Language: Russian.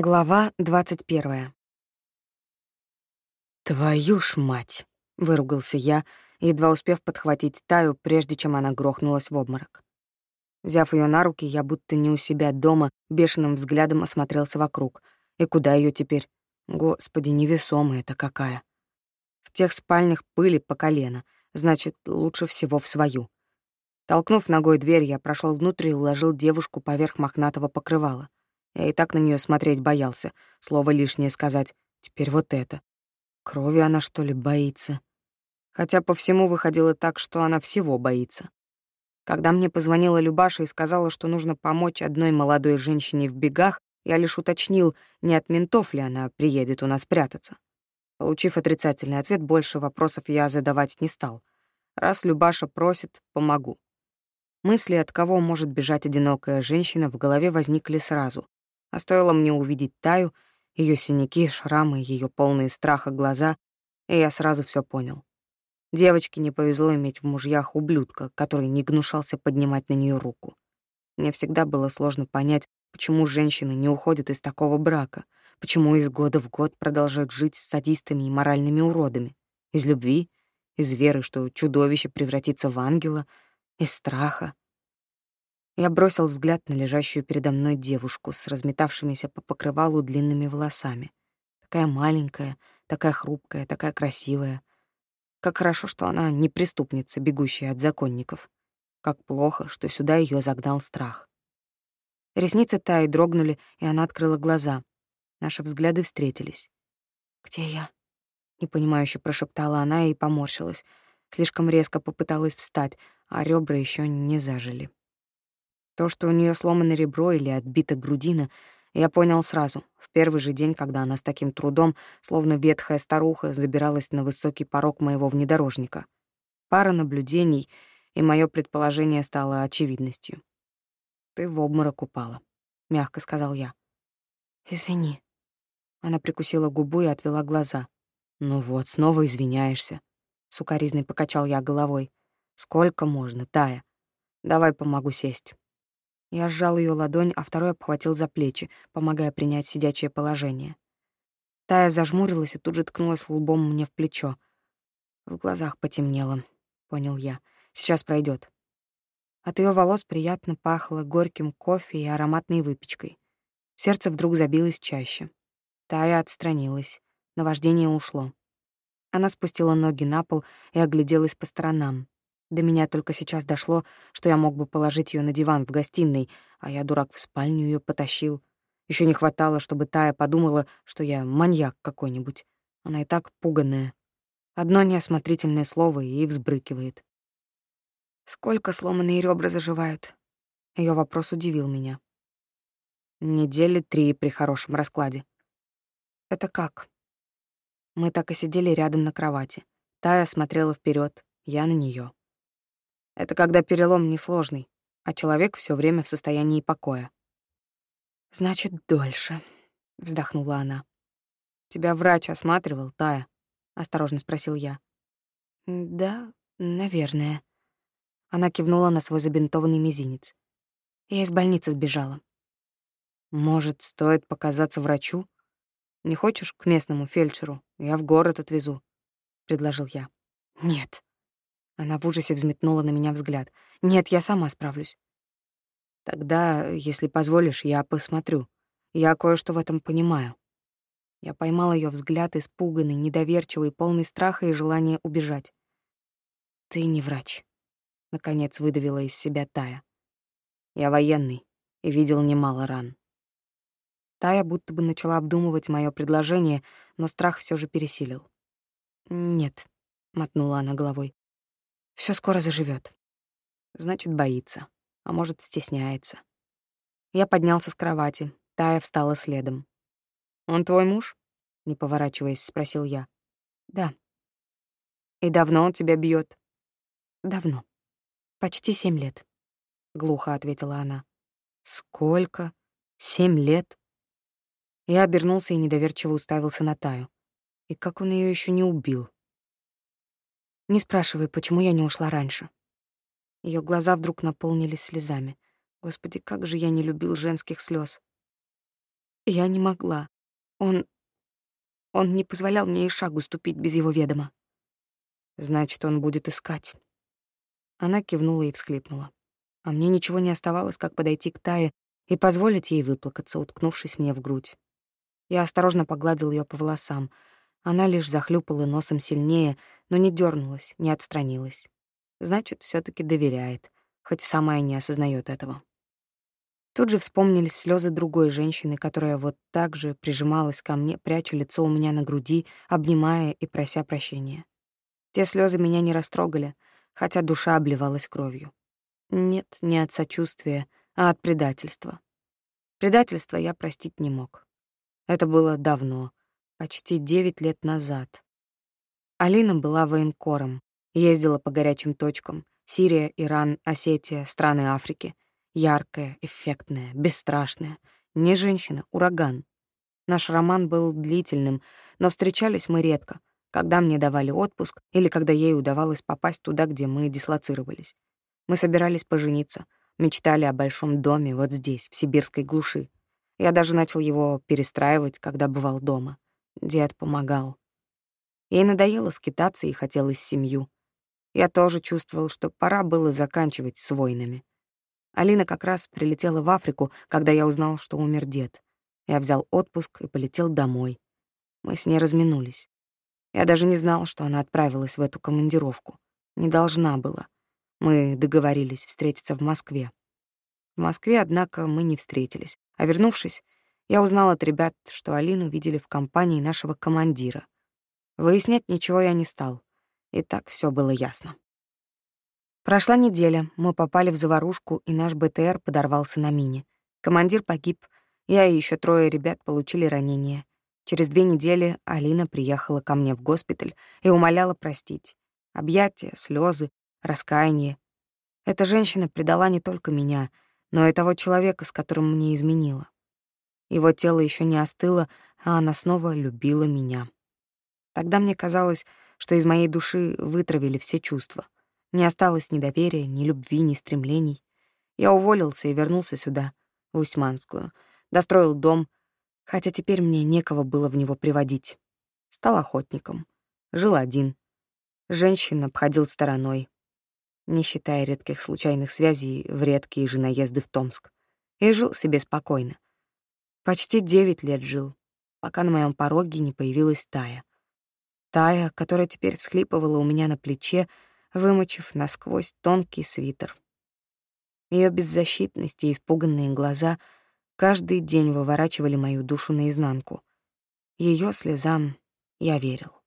Глава двадцать первая. «Твою ж мать!» — выругался я, едва успев подхватить Таю, прежде чем она грохнулась в обморок. Взяв ее на руки, я будто не у себя дома бешеным взглядом осмотрелся вокруг. И куда ее теперь? Господи, невесомая-то какая! В тех спальнях пыли по колено, значит, лучше всего в свою. Толкнув ногой дверь, я прошел внутрь и уложил девушку поверх мохнатого покрывала. Я и так на нее смотреть боялся, слово лишнее сказать. Теперь вот это. Крови она, что ли, боится? Хотя по всему выходило так, что она всего боится. Когда мне позвонила Любаша и сказала, что нужно помочь одной молодой женщине в бегах, я лишь уточнил, не от ментов ли она приедет у нас прятаться. Получив отрицательный ответ, больше вопросов я задавать не стал. Раз Любаша просит, помогу. Мысли, от кого может бежать одинокая женщина, в голове возникли сразу. А стоило мне увидеть Таю, ее синяки, шрамы, ее полные страха глаза, и я сразу все понял. Девочке не повезло иметь в мужьях ублюдка, который не гнушался поднимать на нее руку. Мне всегда было сложно понять, почему женщины не уходят из такого брака, почему из года в год продолжают жить с садистами и моральными уродами. Из любви, из веры, что чудовище превратится в ангела, из страха, я бросил взгляд на лежащую передо мной девушку с разметавшимися по покрывалу длинными волосами. Такая маленькая, такая хрупкая, такая красивая. Как хорошо, что она не преступница, бегущая от законников. Как плохо, что сюда ее загнал страх. Ресницы Таи дрогнули, и она открыла глаза. Наши взгляды встретились. «Где я?» — непонимающе прошептала она и поморщилась. Слишком резко попыталась встать, а ребра еще не зажили. То, что у нее сломано ребро или отбита грудина, я понял сразу, в первый же день, когда она с таким трудом, словно ветхая старуха, забиралась на высокий порог моего внедорожника. Пара наблюдений, и мое предположение стало очевидностью. «Ты в обморок упала», — мягко сказал я. «Извини». Она прикусила губу и отвела глаза. «Ну вот, снова извиняешься», — сукаризной покачал я головой. «Сколько можно, Тая? Давай помогу сесть». Я сжал ее ладонь, а второй обхватил за плечи, помогая принять сидячее положение. Тая зажмурилась и тут же ткнулась лбом мне в плечо. В глазах потемнело, понял я. Сейчас пройдет. От ее волос приятно пахло горьким кофе и ароматной выпечкой. Сердце вдруг забилось чаще. Тая отстранилась. Наваждение ушло. Она спустила ноги на пол и огляделась по сторонам. До меня только сейчас дошло, что я мог бы положить ее на диван в гостиной, а я, дурак, в спальню ее потащил. Еще не хватало, чтобы Тая подумала, что я маньяк какой-нибудь. Она и так пуганная. Одно неосмотрительное слово и взбрыкивает. Сколько сломанные ребра заживают? Ее вопрос удивил меня. Недели три при хорошем раскладе. Это как? Мы так и сидели рядом на кровати. Тая смотрела вперед, я на нее. Это когда перелом несложный, а человек все время в состоянии покоя. «Значит, дольше», — вздохнула она. «Тебя врач осматривал, Тая?» — осторожно спросил я. «Да, наверное». Она кивнула на свой забинтованный мизинец. Я из больницы сбежала. «Может, стоит показаться врачу? Не хочешь к местному фельдшеру? Я в город отвезу», — предложил я. «Нет», она в ужасе взметнула на меня взгляд. «Нет, я сама справлюсь». «Тогда, если позволишь, я посмотрю. Я кое-что в этом понимаю». Я поймала ее взгляд, испуганный, недоверчивый, полный страха и желания убежать. «Ты не врач», — наконец выдавила из себя Тая. «Я военный и видел немало ран». Тая будто бы начала обдумывать мое предложение, но страх все же пересилил. «Нет», — мотнула она головой. Все скоро заживет. Значит, боится. А может, стесняется. Я поднялся с кровати. Тая встала следом. «Он твой муж?» — не поворачиваясь, спросил я. «Да». «И давно он тебя бьет? «Давно. Почти семь лет», — глухо ответила она. «Сколько? Семь лет?» Я обернулся и недоверчиво уставился на Таю. И как он ее еще не убил? Не спрашивай, почему я не ушла раньше. Ее глаза вдруг наполнились слезами. Господи, как же я не любил женских слез. Я не могла. Он... Он не позволял мне и шагу ступить без его ведома. Значит, он будет искать. Она кивнула и всхлипнула. А мне ничего не оставалось, как подойти к Тае и позволить ей выплакаться, уткнувшись мне в грудь. Я осторожно погладил ее по волосам. Она лишь захлюпала носом сильнее, но не дернулась, не отстранилась. Значит, все таки доверяет, хоть сама и не осознает этого. Тут же вспомнились слезы другой женщины, которая вот так же прижималась ко мне, пряча лицо у меня на груди, обнимая и прося прощения. Те слезы меня не растрогали, хотя душа обливалась кровью. Нет, не от сочувствия, а от предательства. Предательство я простить не мог. Это было давно, почти девять лет назад. Алина была военкором, ездила по горячим точкам — Сирия, Иран, Осетия, страны Африки — Яркая, эффектная, бесстрашная. Не женщина, ураган. Наш роман был длительным, но встречались мы редко, когда мне давали отпуск или когда ей удавалось попасть туда, где мы дислоцировались. Мы собирались пожениться, мечтали о большом доме вот здесь, в сибирской глуши. Я даже начал его перестраивать, когда бывал дома. Дед помогал. Ей надоело скитаться и хотелось семью. Я тоже чувствовал, что пора было заканчивать с войнами. Алина как раз прилетела в Африку, когда я узнал, что умер дед. Я взял отпуск и полетел домой. Мы с ней разминулись. Я даже не знал, что она отправилась в эту командировку. Не должна была. Мы договорились встретиться в Москве. В Москве, однако, мы не встретились. А вернувшись, я узнал от ребят, что Алину видели в компании нашего командира. Выяснять ничего я не стал. И так все было ясно. Прошла неделя, мы попали в заварушку, и наш БТР подорвался на мине. Командир погиб, я и еще трое ребят получили ранения. Через две недели Алина приехала ко мне в госпиталь и умоляла простить. Объятия, слезы, раскаяние. Эта женщина предала не только меня, но и того человека, с которым мне изменила. Его тело еще не остыло, а она снова любила меня. Тогда мне казалось, что из моей души вытравили все чувства — не осталось ни доверия, ни любви, ни стремлений. Я уволился и вернулся сюда, в Усьманскую, достроил дом, хотя теперь мне некого было в него приводить. Стал охотником. Жил один. Женщин обходил стороной, не считая редких случайных связей в редкие же наезды в Томск. И жил себе спокойно. Почти девять лет жил, пока на моем пороге не появилась Тая. Тая, которая теперь всхлипывала у меня на плече, вымочив насквозь тонкий свитер. Ее беззащитность и испуганные глаза каждый день выворачивали мою душу наизнанку. Ее слезам я верил.